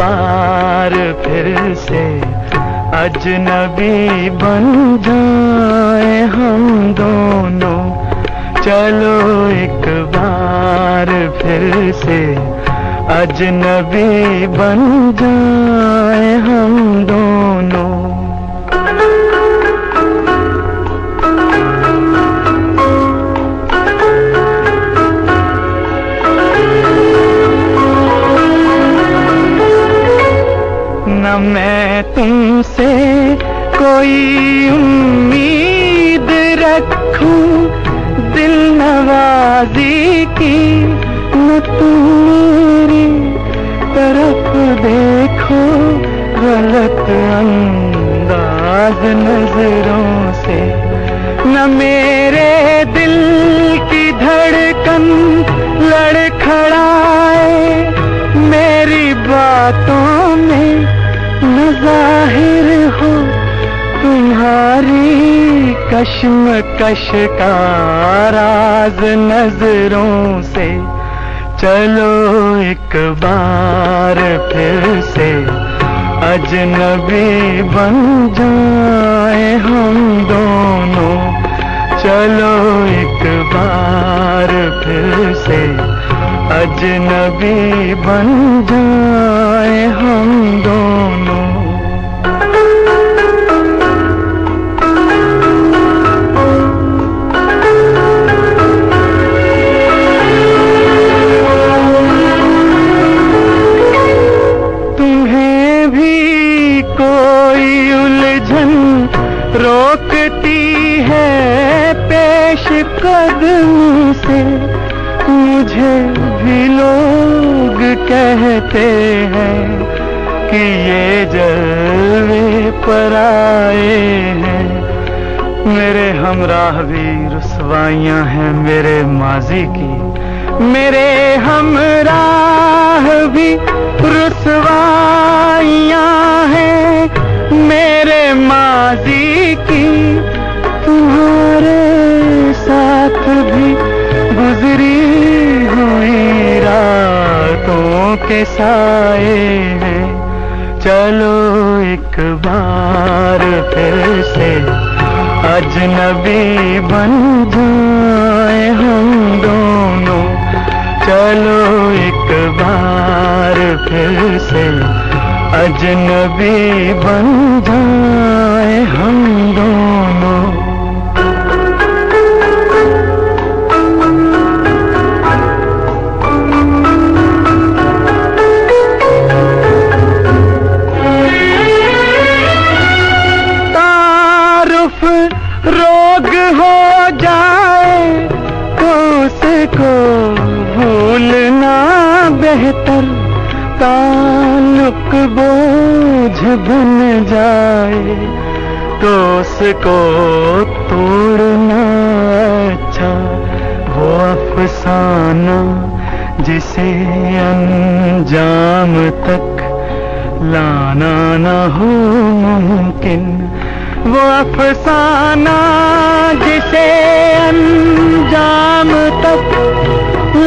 बार फिर से अजनबी बन जाए हम दोनों। चलो एक बार फिर से अजनबी बन जाए हम दोनों। मैं तुमसे कोई उम्मीद रखूँ, दिल नवाजी की न तुम मेरी तरफ़ देखो, गलत अंदाज नज़रों से न मेरे ज़ाहिर हो तुम्हारी कश्म कश का राज नज़रों से। चलो एक बार फिर से अजनबी बन जाए हम दोनों। चलो एक बार फिर से अजनबी बन जाए हम दोनों। रोकती है पेश कदम से। मुझे भी लोग कहते हैं कि ये जलवे पर आए हैं। मेरे हमराह भी रसवाइयाँ हैं मेरे माजी की। मेरे हमराह भी रसवाइयाँ मेरे माजी की, तुम्हारे साथ भी गुजरी हुई रातों के साए हैं। चलो एक बार फिर से अजनबी बन जाए हम दोनों। चलो एक बार फिर से अजनबी बन जाए हम दोनों। तारुफ रोग हो जाए तो उसको भूलना बेहतर। ताल्लुक बोझ बन जाए तो उसको तोड़ना अच्छा वो अफसाना जिसे अंजाम तक लाना न हो मुमकिन। वो अफसाना जिसे अंजाम तक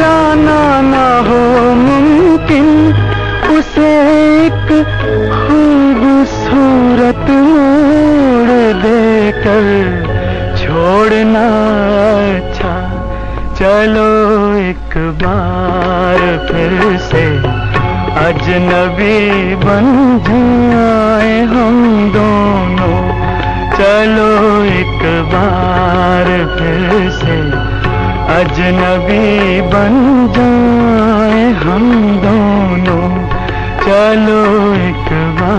लाना न हो मुमकिन, उसे एक मोड़ देकर छोड़ना अच्छा। चलो एक बार फिर से अजनबी बन जाए हम दोनों। चलो एक बार फिर से अजनबी बन जाए हम दोनों। चलो एक बार